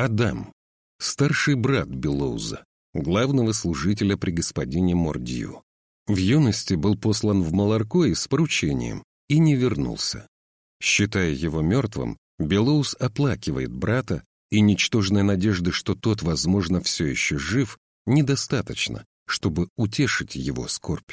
Адам, старший брат Белоуза, главного служителя при господине Мордью. В юности был послан в Маларкой с поручением и не вернулся. Считая его мертвым, Белоус оплакивает брата, и ничтожной надежды, что тот, возможно, все еще жив, недостаточно, чтобы утешить его скорбь.